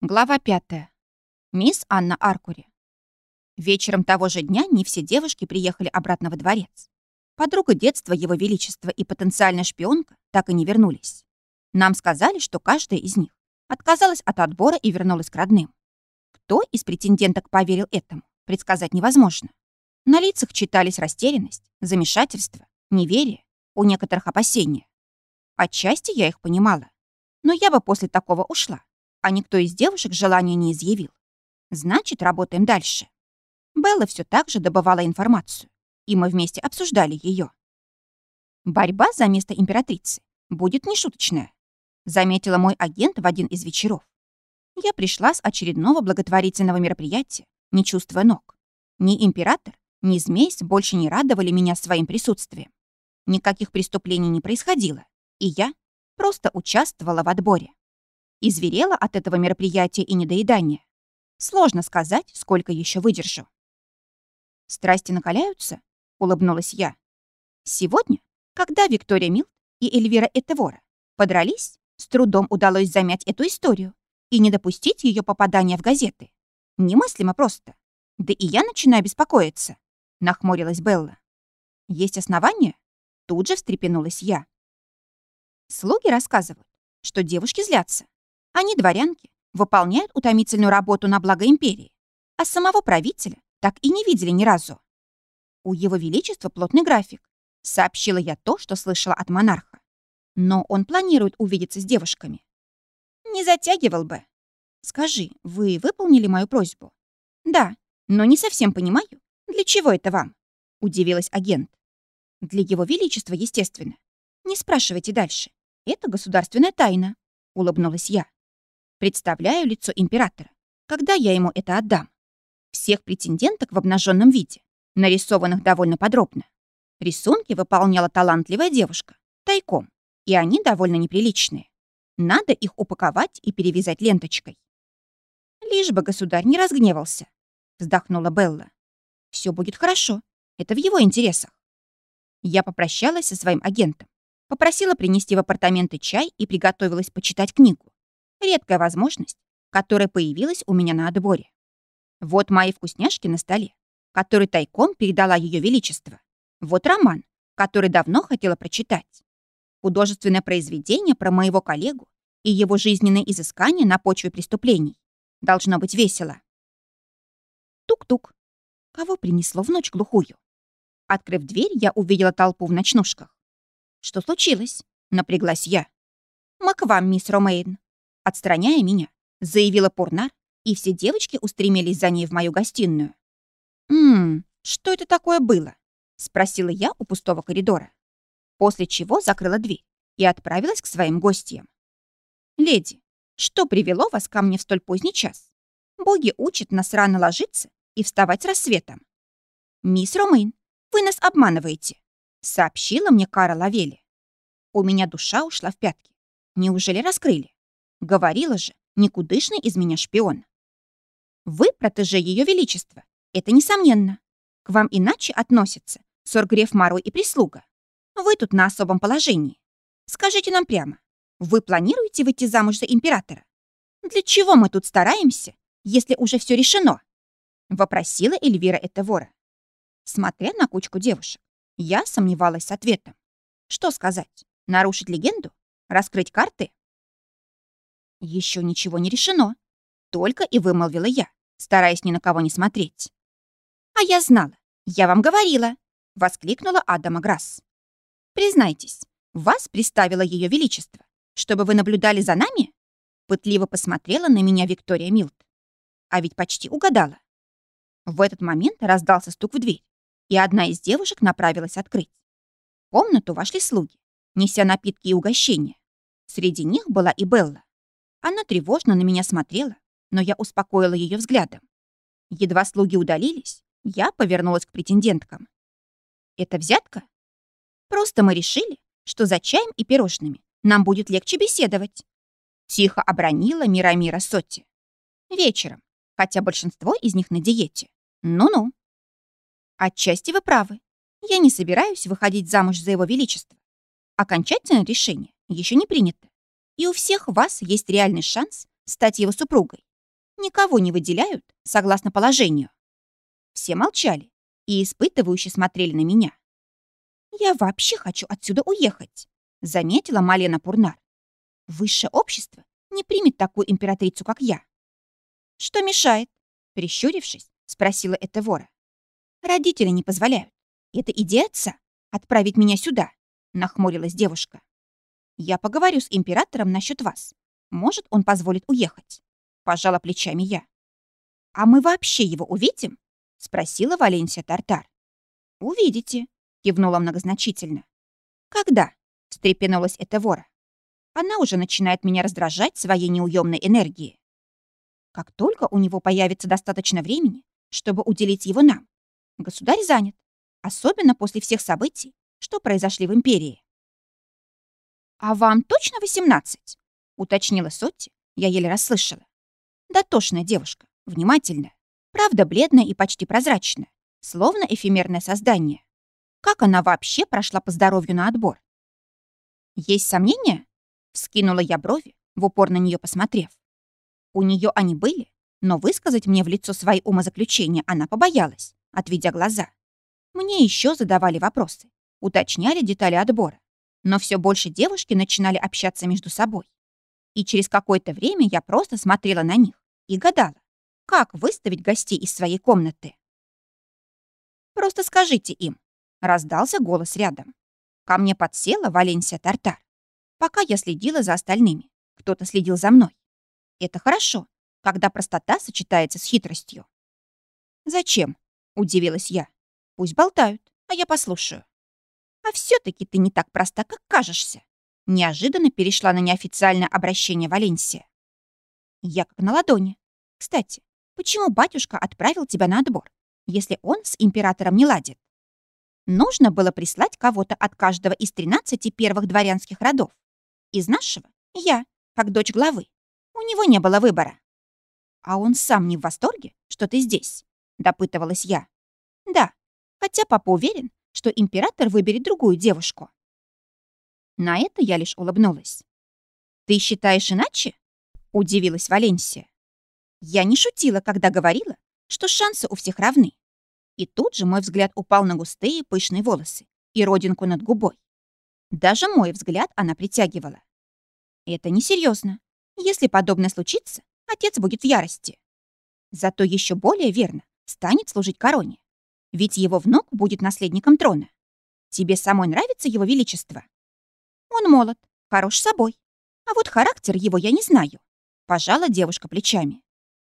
Глава пятая. Мисс Анна Аркури. Вечером того же дня не все девушки приехали обратно во дворец. Подруга детства Его Величества и потенциальная шпионка так и не вернулись. Нам сказали, что каждая из них отказалась от отбора и вернулась к родным. Кто из претенденток поверил этому, предсказать невозможно. На лицах читались растерянность, замешательство, неверие, у некоторых опасения. Отчасти я их понимала. Но я бы после такого ушла а никто из девушек желания не изъявил. Значит, работаем дальше. Белла все так же добывала информацию, и мы вместе обсуждали ее. Борьба за место императрицы будет нешуточная, заметила мой агент в один из вечеров. Я пришла с очередного благотворительного мероприятия, не чувствуя ног. Ни император, ни змейс больше не радовали меня своим присутствием. Никаких преступлений не происходило, и я просто участвовала в отборе. Изверела от этого мероприятия и недоедания. Сложно сказать, сколько еще выдержу. «Страсти накаляются?» — улыбнулась я. «Сегодня, когда Виктория Милт и Эльвира Этевора подрались, с трудом удалось замять эту историю и не допустить ее попадания в газеты. Немыслимо просто. Да и я начинаю беспокоиться», — нахмурилась Белла. «Есть основания?» Тут же встрепенулась я. Слуги рассказывают, что девушки злятся, они, дворянки, выполняют утомительную работу на благо империи, а самого правителя так и не видели ни разу. У его величества плотный график. Сообщила я то, что слышала от монарха. Но он планирует увидеться с девушками. Не затягивал бы. Скажи, вы выполнили мою просьбу? Да, но не совсем понимаю, для чего это вам? Удивилась агент. Для его величества, естественно. Не спрашивайте дальше. Это государственная тайна, улыбнулась я. Представляю лицо императора, когда я ему это отдам. Всех претенденток в обнаженном виде, нарисованных довольно подробно. Рисунки выполняла талантливая девушка, тайком, и они довольно неприличные. Надо их упаковать и перевязать ленточкой. Лишь бы государь не разгневался, вздохнула Белла. Все будет хорошо, это в его интересах. Я попрощалась со своим агентом, попросила принести в апартаменты чай и приготовилась почитать книгу. Редкая возможность, которая появилась у меня на отборе. Вот мои вкусняшки на столе, который тайком передала Ее Величество. Вот роман, который давно хотела прочитать. Художественное произведение про моего коллегу и его жизненные изыскания на почве преступлений. Должно быть весело. Тук-тук. Кого принесло в ночь глухую? Открыв дверь, я увидела толпу в ночнушках. Что случилось? Напряглась я. Мы к вам, мисс Ромейн отстраняя меня, заявила Пурнар, и все девочки устремились за ней в мою гостиную. «Ммм, что это такое было?» — спросила я у пустого коридора. После чего закрыла дверь и отправилась к своим гостям. «Леди, что привело вас ко мне в столь поздний час? Боги учат нас рано ложиться и вставать рассветом. Мисс Ромейн, вы нас обманываете», — сообщила мне Кара Лавели. У меня душа ушла в пятки. Неужели раскрыли? Говорила же, никудышный из меня шпион. Вы протеже Ее Величества. Это несомненно. К вам иначе относятся Соргреф Марой и прислуга. Вы тут на особом положении. Скажите нам прямо, вы планируете выйти замуж за императора? Для чего мы тут стараемся, если уже все решено?» Вопросила Эльвира Этевора. Смотря на кучку девушек, я сомневалась с ответом. Что сказать? Нарушить легенду? Раскрыть карты? Еще ничего не решено. Только и вымолвила я, стараясь ни на кого не смотреть. «А я знала, я вам говорила!» — воскликнула Адама Грасс. «Признайтесь, вас приставило Ее Величество, чтобы вы наблюдали за нами?» Пытливо посмотрела на меня Виктория Милт. А ведь почти угадала. В этот момент раздался стук в дверь, и одна из девушек направилась открыть. В комнату вошли слуги, неся напитки и угощения. Среди них была и Белла. Она тревожно на меня смотрела, но я успокоила ее взглядом. Едва слуги удалились, я повернулась к претенденткам. «Это взятка?» «Просто мы решили, что за чаем и пирожными нам будет легче беседовать», тихо обронила Мирамира Сотти. «Вечером, хотя большинство из них на диете. Ну-ну». «Отчасти вы правы. Я не собираюсь выходить замуж за его величество. Окончательное решение еще не принято и у всех вас есть реальный шанс стать его супругой. никого не выделяют согласно положению. Все молчали и испытывающе смотрели на меня. «Я вообще хочу отсюда уехать», — заметила Малена Пурнар. «Высшее общество не примет такую императрицу, как я». «Что мешает?» — прищурившись, спросила Этевора. «Родители не позволяют. Это идея отца — отправить меня сюда», — нахмурилась девушка. «Я поговорю с императором насчет вас. Может, он позволит уехать?» Пожала плечами я. «А мы вообще его увидим?» — спросила Валенсия Тартар. «Увидите», — кивнула многозначительно. «Когда?» — встрепенулась эта вора. «Она уже начинает меня раздражать своей неуемной энергией. Как только у него появится достаточно времени, чтобы уделить его нам. Государь занят, особенно после всех событий, что произошли в империи. «А вам точно восемнадцать?» — уточнила Сотти, я еле расслышала. Дотошная девушка, внимательная, правда бледная и почти прозрачная, словно эфемерное создание. Как она вообще прошла по здоровью на отбор? Есть сомнения? Вскинула я брови, в упор на нее посмотрев. У нее они были, но высказать мне в лицо свои умозаключения она побоялась, отведя глаза. Мне еще задавали вопросы, уточняли детали отбора. Но все больше девушки начинали общаться между собой. И через какое-то время я просто смотрела на них и гадала, как выставить гостей из своей комнаты. «Просто скажите им», — раздался голос рядом. Ко мне подсела Валенсия Тартар. Пока я следила за остальными, кто-то следил за мной. Это хорошо, когда простота сочетается с хитростью. «Зачем?» — удивилась я. «Пусть болтают, а я послушаю». «А все таки ты не так проста, как кажешься», — неожиданно перешла на неофициальное обращение Валенсия. Я как на ладони. Кстати, почему батюшка отправил тебя на отбор, если он с императором не ладит? Нужно было прислать кого-то от каждого из 13 первых дворянских родов. Из нашего — я, как дочь главы. У него не было выбора. «А он сам не в восторге, что ты здесь?» — допытывалась я. «Да, хотя папа уверен, что император выберет другую девушку». На это я лишь улыбнулась. «Ты считаешь иначе?» — удивилась Валенсия. Я не шутила, когда говорила, что шансы у всех равны. И тут же мой взгляд упал на густые пышные волосы и родинку над губой. Даже мой взгляд она притягивала. Это несерьезно. Если подобное случится, отец будет в ярости. Зато еще более верно станет служить короне. Ведь его внук будет наследником трона. Тебе самой нравится его величество? Он молод, хорош собой. А вот характер его я не знаю. Пожала девушка плечами.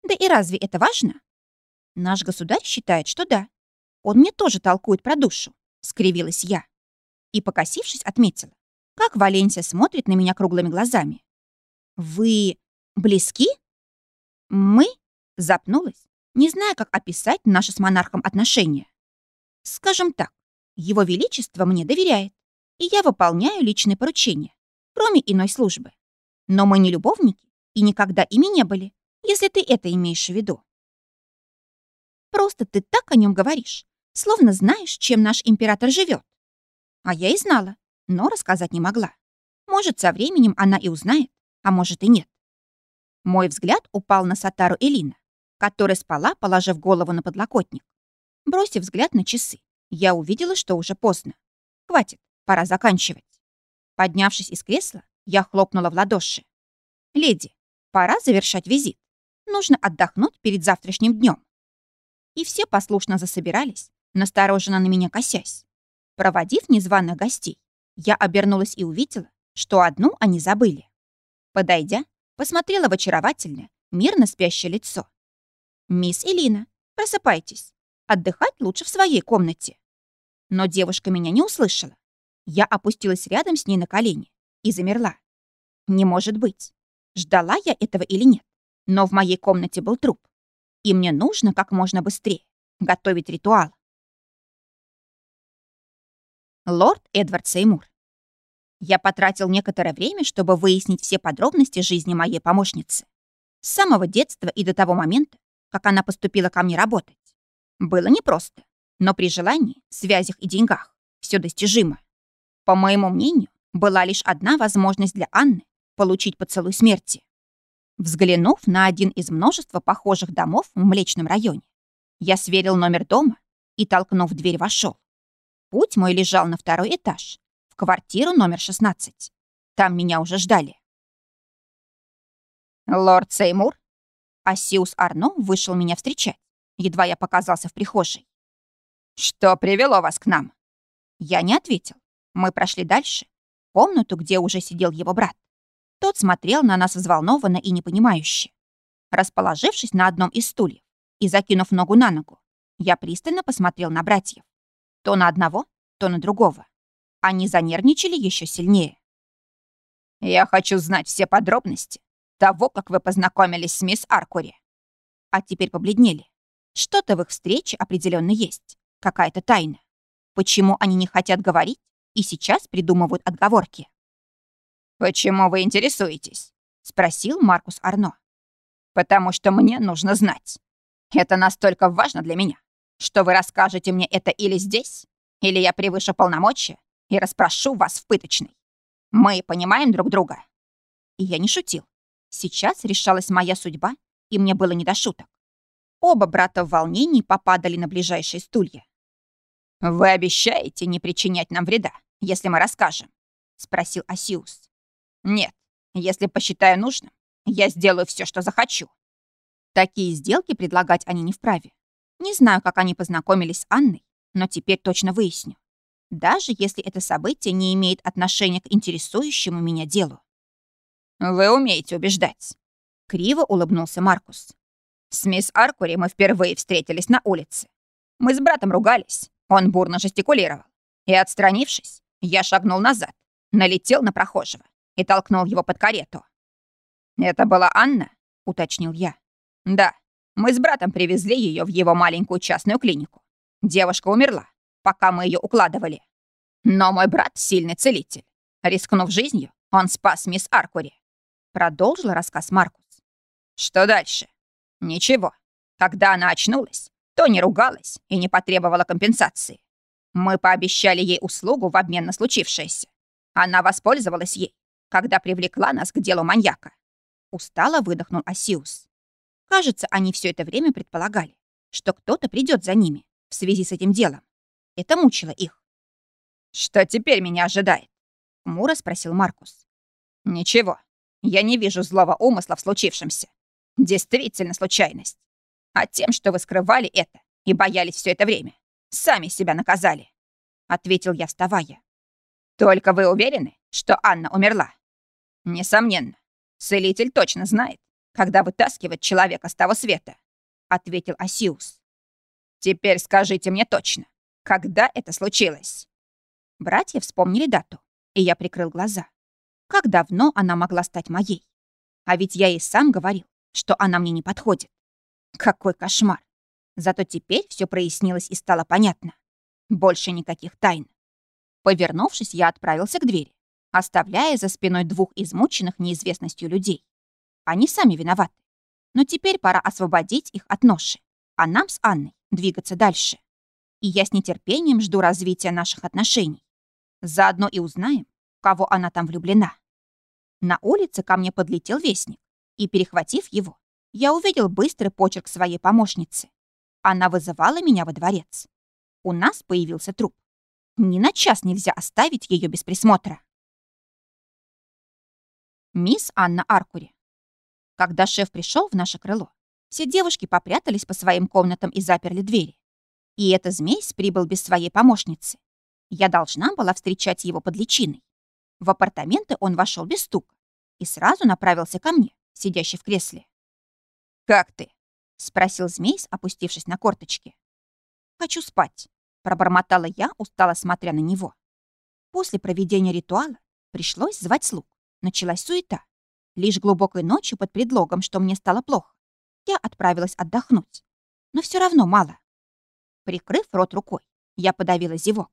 Да и разве это важно? Наш государь считает, что да. Он мне тоже толкует про душу, скривилась я. И, покосившись, отметила, как Валенсия смотрит на меня круглыми глазами. Вы близки? Мы? Запнулась, не зная, как описать наши с монархом отношения. Скажем так, его величество мне доверяет, и я выполняю личные поручения, кроме иной службы. Но мы не любовники и никогда ими не были, если ты это имеешь в виду. Просто ты так о нем говоришь, словно знаешь, чем наш император живет. А я и знала, но рассказать не могла. Может, со временем она и узнает, а может и нет. Мой взгляд упал на Сатару Элина, которая спала, положив голову на подлокотник. Бросив взгляд на часы, я увидела, что уже поздно. Хватит, пора заканчивать. Поднявшись из кресла, я хлопнула в ладоши. «Леди, Пора завершать визит. Нужно отдохнуть перед завтрашним днем. И все послушно засобирались, настороженно на меня косясь. Проводив незваных гостей, я обернулась и увидела, что одну они забыли. Подойдя, посмотрела в очаровательное, мирно спящее лицо. «Мисс Элина, просыпайтесь. Отдыхать лучше в своей комнате». Но девушка меня не услышала. Я опустилась рядом с ней на колени и замерла. Не может быть. Ждала я этого или нет, но в моей комнате был труп. И мне нужно как можно быстрее готовить ритуал. Лорд Эдвард Сеймур. Я потратил некоторое время, чтобы выяснить все подробности жизни моей помощницы. С самого детства и до того момента, как она поступила ко мне работать. Было непросто, но при желании, связях и деньгах все достижимо. По моему мнению, была лишь одна возможность для Анны получить поцелуй смерти. Взглянув на один из множества похожих домов в Млечном районе, я сверил номер дома и, толкнув дверь, вошел. Путь мой лежал на второй этаж, в квартиру номер 16. Там меня уже ждали. «Лорд Сеймур?» Асиус Арно вышел меня встречать, едва я показался в прихожей. «Что привело вас к нам?» Я не ответил. Мы прошли дальше, комнату, где уже сидел его брат. Тот смотрел на нас взволнованно и непонимающе. Расположившись на одном из стульев и закинув ногу на ногу, я пристально посмотрел на братьев. То на одного, то на другого. Они занервничали еще сильнее. «Я хочу знать все подробности того, как вы познакомились с мисс Аркури». А теперь побледнели. Что-то в их встрече определенно есть. Какая-то тайна. Почему они не хотят говорить и сейчас придумывают отговорки? «Почему вы интересуетесь?» — спросил Маркус Арно. «Потому что мне нужно знать. Это настолько важно для меня, что вы расскажете мне это или здесь, или я превыше полномочия и расспрошу вас в пыточной. Мы понимаем друг друга». Я не шутил. Сейчас решалась моя судьба, и мне было не до шуток. Оба брата в волнении попадали на ближайшие стулья. «Вы обещаете не причинять нам вреда, если мы расскажем?» — спросил Асиус. «Нет, если посчитаю нужным, я сделаю все, что захочу». Такие сделки предлагать они не вправе. Не знаю, как они познакомились с Анной, но теперь точно выясню. Даже если это событие не имеет отношения к интересующему меня делу. «Вы умеете убеждать», — криво улыбнулся Маркус. «С мисс Аркури мы впервые встретились на улице. Мы с братом ругались, он бурно жестикулировал. И, отстранившись, я шагнул назад, налетел на прохожего и толкнул его под карету. «Это была Анна?» — уточнил я. «Да, мы с братом привезли ее в его маленькую частную клинику. Девушка умерла, пока мы ее укладывали. Но мой брат — сильный целитель. Рискнув жизнью, он спас мисс Аркури». Продолжил рассказ Маркус. «Что дальше?» «Ничего. Когда она очнулась, то не ругалась и не потребовала компенсации. Мы пообещали ей услугу в обмен на случившееся. Она воспользовалась ей когда привлекла нас к делу маньяка. Устало выдохнул Асиус. Кажется, они все это время предполагали, что кто-то придет за ними в связи с этим делом. Это мучило их. «Что теперь меня ожидает?» — хмуро спросил Маркус. «Ничего. Я не вижу злого умысла в случившемся. Действительно случайность. А тем, что вы скрывали это и боялись все это время, сами себя наказали», — ответил я, вставая. «Только вы уверены, что Анна умерла?» «Несомненно. Целитель точно знает, когда вытаскивать человека с того света», — ответил Асиус. «Теперь скажите мне точно, когда это случилось?» Братья вспомнили дату, и я прикрыл глаза. Как давно она могла стать моей? А ведь я и сам говорил, что она мне не подходит. Какой кошмар! Зато теперь все прояснилось и стало понятно. Больше никаких тайн. Повернувшись, я отправился к двери оставляя за спиной двух измученных неизвестностью людей. Они сами виноваты. Но теперь пора освободить их от ноши, а нам с Анной двигаться дальше. И я с нетерпением жду развития наших отношений. Заодно и узнаем, кого она там влюблена. На улице ко мне подлетел вестник, и, перехватив его, я увидел быстрый почерк своей помощницы. Она вызывала меня во дворец. У нас появился труп. Ни на час нельзя оставить ее без присмотра. Мисс Анна Аркури. Когда шеф пришел в наше крыло, все девушки попрятались по своим комнатам и заперли двери. И эта змейс прибыл без своей помощницы. Я должна была встречать его под личиной. В апартаменты он вошел без стука и сразу направился ко мне, сидящий в кресле. «Как ты?» — спросил змейс, опустившись на корточки. «Хочу спать», — пробормотала я, устало смотря на него. После проведения ритуала пришлось звать слуг. Началась суета. Лишь глубокой ночью под предлогом, что мне стало плохо, я отправилась отдохнуть. Но все равно мало. Прикрыв рот рукой, я подавила зевок.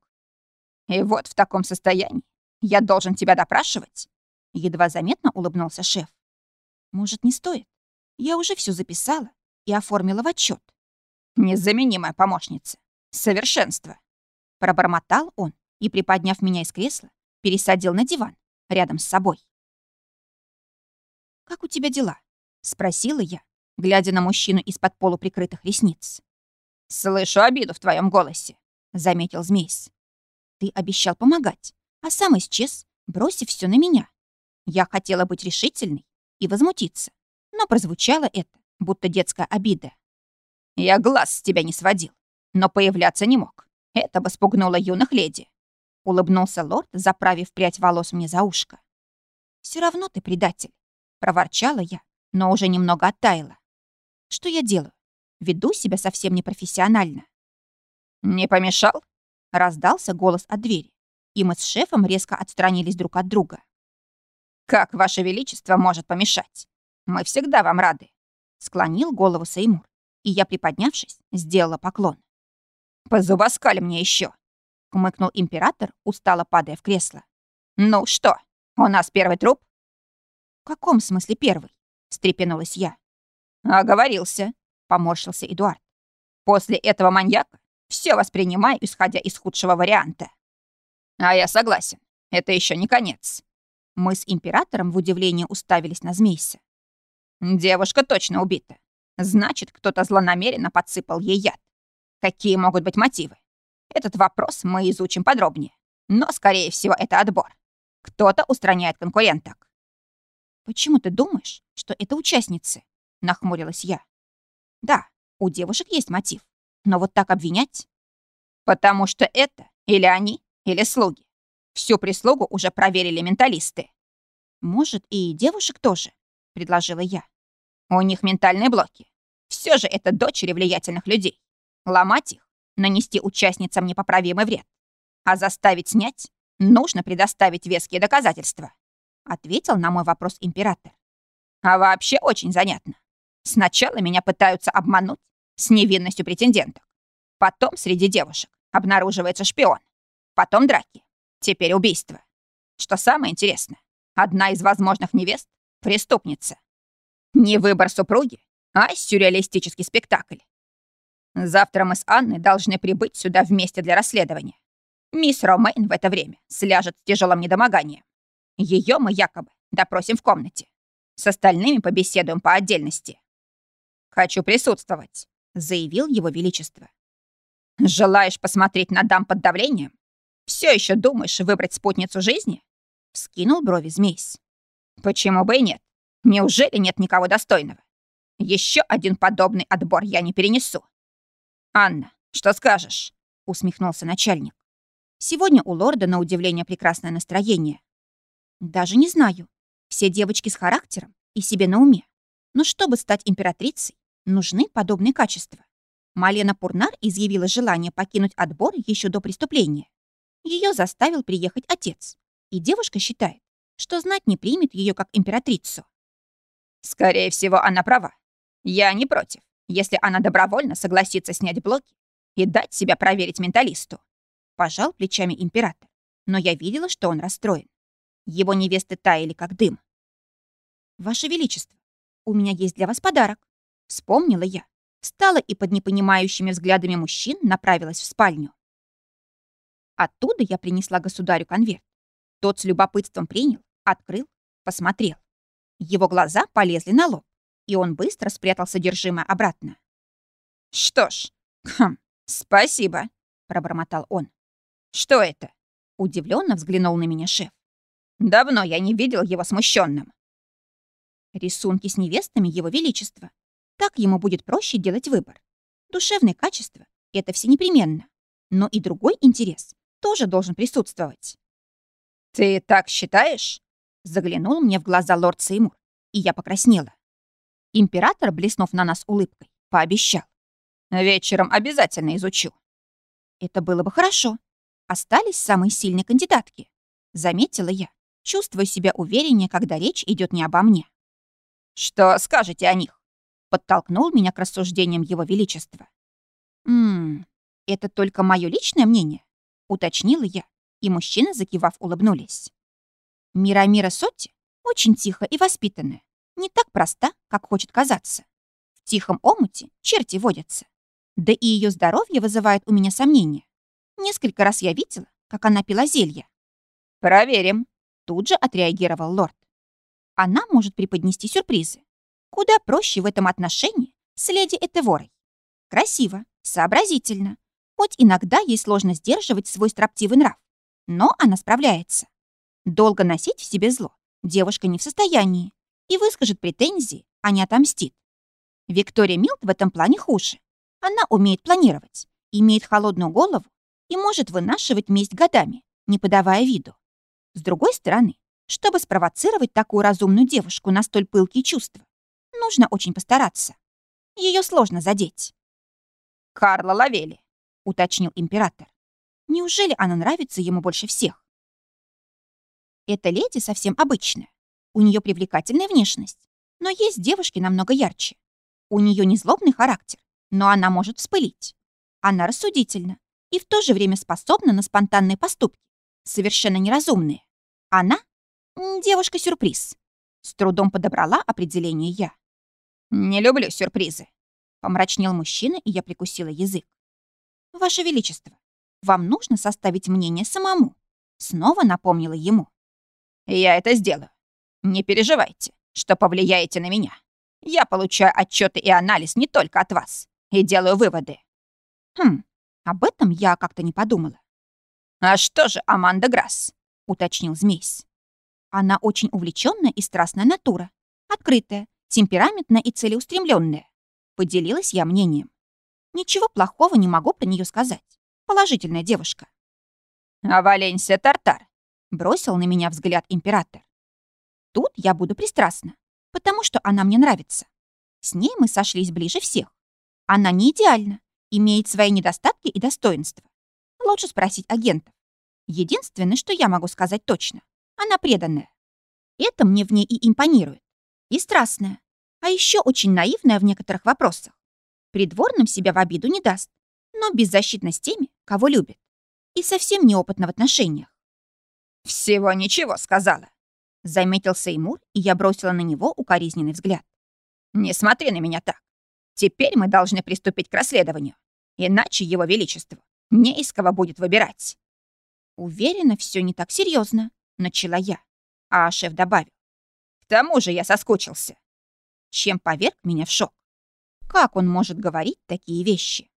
«И вот в таком состоянии я должен тебя допрашивать?» Едва заметно улыбнулся шеф. «Может, не стоит? Я уже все записала и оформила в отчет. «Незаменимая помощница. Совершенство!» Пробормотал он и, приподняв меня из кресла, пересадил на диван рядом с собой. «Как у тебя дела?» Спросила я, глядя на мужчину из-под полуприкрытых ресниц. «Слышу обиду в твоем голосе», — заметил Змейс. «Ты обещал помогать, а сам исчез, бросив все на меня. Я хотела быть решительной и возмутиться, но прозвучало это, будто детская обида. Я глаз с тебя не сводил, но появляться не мог. Это бы спугнуло юных леди. Улыбнулся лорд, заправив прядь волос мне за ушко. Все равно ты предатель. Проворчала я, но уже немного оттаяла. Что я делаю? Веду себя совсем непрофессионально. «Не помешал?» — раздался голос от двери, и мы с шефом резко отстранились друг от друга. «Как Ваше Величество может помешать? Мы всегда вам рады», — склонил голову Сеймур, и я, приподнявшись, сделала поклон. «Позубоскали мне еще, хмыкнул император, устало падая в кресло. «Ну что, у нас первый труп?» «В каком смысле первый?» — встрепенулась я. «Оговорился», — поморщился Эдуард. «После этого маньяка все воспринимаю, исходя из худшего варианта». «А я согласен. Это еще не конец». Мы с императором в удивлении уставились на Змейса. «Девушка точно убита. Значит, кто-то злонамеренно подсыпал ей яд. Какие могут быть мотивы? Этот вопрос мы изучим подробнее. Но, скорее всего, это отбор. Кто-то устраняет конкуренток. «Почему ты думаешь, что это участницы?» — нахмурилась я. «Да, у девушек есть мотив. Но вот так обвинять?» «Потому что это или они, или слуги. Всю прислугу уже проверили менталисты». «Может, и девушек тоже?» — предложила я. «У них ментальные блоки. Все же это дочери влиятельных людей. Ломать их, нанести участницам непоправимый вред. А заставить снять, нужно предоставить веские доказательства», ответил на мой вопрос император. «А вообще очень занятно. Сначала меня пытаются обмануть с невинностью претенденток. Потом среди девушек обнаруживается шпион. Потом драки. Теперь убийство. Что самое интересное, одна из возможных невест — преступница. Не выбор супруги, а сюрреалистический спектакль. Завтра мы с Анной должны прибыть сюда вместе для расследования. Мисс Ромейн в это время сляжет с тяжелым недомоганием. Ее мы якобы допросим в комнате. С остальными побеседуем по отдельности. «Хочу присутствовать», — заявил его величество. «Желаешь посмотреть на дам под давлением? Все еще думаешь выбрать спутницу жизни?» — вскинул брови змейс. «Почему бы и нет? Неужели нет никого достойного? Еще один подобный отбор я не перенесу. «Анна, что скажешь?» — усмехнулся начальник. «Сегодня у лорда, на удивление, прекрасное настроение. Даже не знаю. Все девочки с характером и себе на уме. Но чтобы стать императрицей, нужны подобные качества. Малена Пурнар изъявила желание покинуть отбор еще до преступления. Ее заставил приехать отец, и девушка считает, что знать не примет ее как императрицу. Скорее всего, она права. Я не против если она добровольно согласится снять блоки и дать себя проверить менталисту. Пожал плечами император, но я видела, что он расстроен. Его невесты таяли, как дым. «Ваше Величество, у меня есть для вас подарок», — вспомнила я. Встала и под непонимающими взглядами мужчин направилась в спальню. Оттуда я принесла государю конверт. Тот с любопытством принял, открыл, посмотрел. Его глаза полезли на лоб и он быстро спрятал содержимое обратно. «Что ж, хм, спасибо», — пробормотал он. «Что это?» — удивленно взглянул на меня шеф. «Давно я не видел его смущенным. Рисунки с невестами Его Величества. Так ему будет проще делать выбор. Душевные качества — это все непременно. Но и другой интерес тоже должен присутствовать. «Ты так считаешь?» — заглянул мне в глаза лорд Сеймур, и я покраснела. Император, блеснув на нас улыбкой, пообещал. «Вечером обязательно изучу». Это было бы хорошо. Остались самые сильные кандидатки. Заметила я, чувствуя себя увереннее, когда речь идет не обо мне. «Что скажете о них?» Подтолкнул меня к рассуждениям Его Величества. «Ммм, это только мое личное мнение?» Уточнила я, и мужчины, закивав, улыбнулись. Мира-мира Сотти очень тихо и воспитанная, не так проста, как хочет казаться. В тихом омуте черти водятся. Да и ее здоровье вызывает у меня сомнения. Несколько раз я видела, как она пила зелье. «Проверим», — тут же отреагировал лорд. «Она может преподнести сюрпризы. Куда проще в этом отношении с леди Этеворой. Красиво, сообразительно. Хоть иногда ей сложно сдерживать свой строптивый нрав, но она справляется. Долго носить в себе зло девушка не в состоянии и выскажет претензии, а не отомстит. Виктория Милт в этом плане хуже. Она умеет планировать, имеет холодную голову и может вынашивать месть годами, не подавая виду. С другой стороны, чтобы спровоцировать такую разумную девушку на столь пылкие чувства, нужно очень постараться. Ее сложно задеть. «Карла Лавели», — уточнил император. «Неужели она нравится ему больше всех?» Эта леди совсем обычная. У нее привлекательная внешность, но есть девушки намного ярче. У нее не злобный характер, но она может вспылить. Она рассудительна и в то же время способна на спонтанные поступки, совершенно неразумные. Она — девушка-сюрприз. С трудом подобрала определение я. «Не люблю сюрпризы», — помрачнел мужчина, и я прикусила язык. «Ваше Величество, вам нужно составить мнение самому», — снова напомнила ему. «Я это сделаю. Не переживайте, что повлияете на меня. Я получаю отчеты и анализ не только от вас и делаю выводы. Хм, об этом я как-то не подумала. А что же Аманда Грасс? уточнил Змейс. Она очень увлеченная и страстная натура, открытая, темпераментная и целеустремленная. Поделилась я мнением. Ничего плохого не могу про нее сказать. Положительная девушка. А Валенсия Тартар? Бросил на меня взгляд император. Тут я буду пристрастна, потому что она мне нравится. С ней мы сошлись ближе всех. Она не идеальна, имеет свои недостатки и достоинства. Лучше спросить агентов. Единственное, что я могу сказать точно, она преданная. Это мне в ней и импонирует. И страстная. А еще очень наивная в некоторых вопросах. Придворным себя в обиду не даст, но беззащитна с теми, кого любит. И совсем неопытна в отношениях. «Всего ничего сказала», Заметил Сеймур, и я бросила на него укоризненный взгляд. «Не смотри на меня так. Теперь мы должны приступить к расследованию. Иначе его величество не из кого будет выбирать». «Уверена, все не так серьезно, начала я. А шеф добавил. «К тому же я соскучился». Чем поверг меня в шок. Как он может говорить такие вещи?